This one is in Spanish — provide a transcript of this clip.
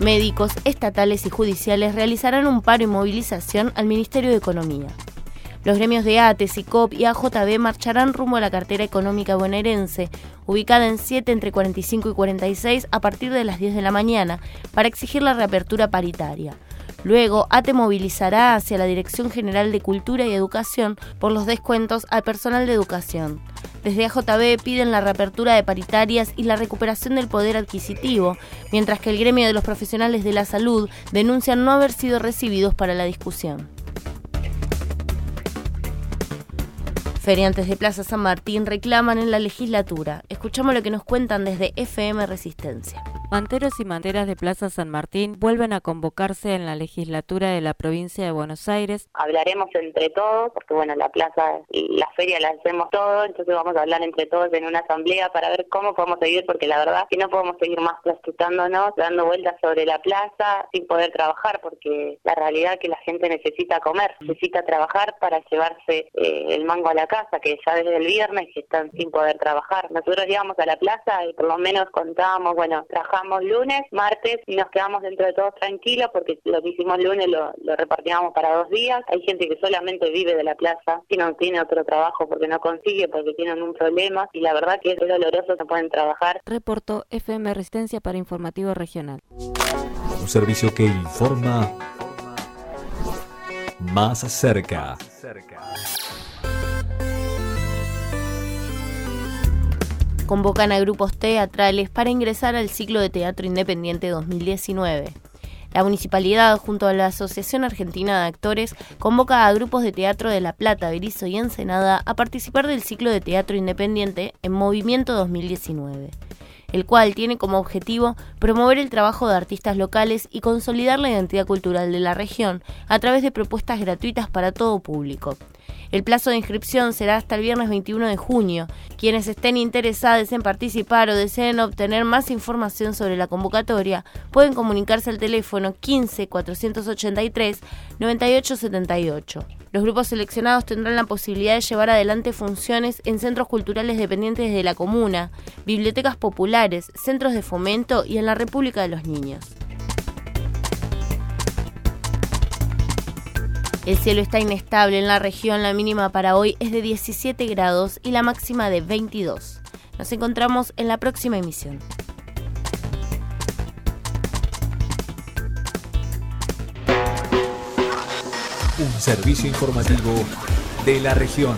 Médicos estatales y judiciales realizarán un paro y movilización al Ministerio de Economía. Los gremios de ATE, COP y AJB marcharán rumbo a la cartera económica bonaerense, ubicada en 7 entre 45 y 46 a partir de las 10 de la mañana, para exigir la reapertura paritaria. Luego, ATE movilizará hacia la Dirección General de Cultura y Educación por los descuentos al personal de educación. Desde AJB piden la reapertura de paritarias y la recuperación del poder adquisitivo, mientras que el gremio de los profesionales de la salud denuncian no haber sido recibidos para la discusión. Feriantes de Plaza San Martín reclaman en la legislatura. Escuchamos lo que nos cuentan desde FM Resistencia. Manteros y manteras de Plaza San Martín vuelven a convocarse en la legislatura de la provincia de Buenos Aires. Hablaremos entre todos, porque bueno, la plaza y la feria la hacemos todos, entonces vamos a hablar entre todos en una asamblea para ver cómo podemos seguir, porque la verdad que no podemos seguir más plastificándonos, dando vueltas sobre la plaza sin poder trabajar, porque la realidad es que la gente necesita comer, necesita trabajar para llevarse eh, el mango a la casa, que ya desde el viernes están sin poder trabajar. Nosotros llegamos a la plaza y por lo menos contábamos, bueno, trabajamos lunes, martes y nos quedamos dentro de todos tranquilos porque lo que hicimos lunes lo, lo repartíamos para dos días. Hay gente que solamente vive de la plaza, y no tiene otro trabajo porque no consigue, porque tienen un problema y la verdad que es doloroso, no pueden trabajar. Reportó FM Resistencia para Informativo Regional. Un servicio que informa más cerca. Convocan a grupos teatrales para ingresar al ciclo de teatro independiente 2019. La municipalidad, junto a la Asociación Argentina de Actores, convoca a grupos de teatro de La Plata, Berizo y Ensenada a participar del ciclo de teatro independiente en Movimiento 2019, el cual tiene como objetivo promover el trabajo de artistas locales y consolidar la identidad cultural de la región a través de propuestas gratuitas para todo público. El plazo de inscripción será hasta el viernes 21 de junio. Quienes estén interesados en participar o deseen obtener más información sobre la convocatoria pueden comunicarse al teléfono 15 483 9878. Los grupos seleccionados tendrán la posibilidad de llevar adelante funciones en centros culturales dependientes de la comuna, bibliotecas populares, centros de fomento y en la República de los Niños. El cielo está inestable en la región, la mínima para hoy es de 17 grados y la máxima de 22. Nos encontramos en la próxima emisión. Un servicio informativo de la región.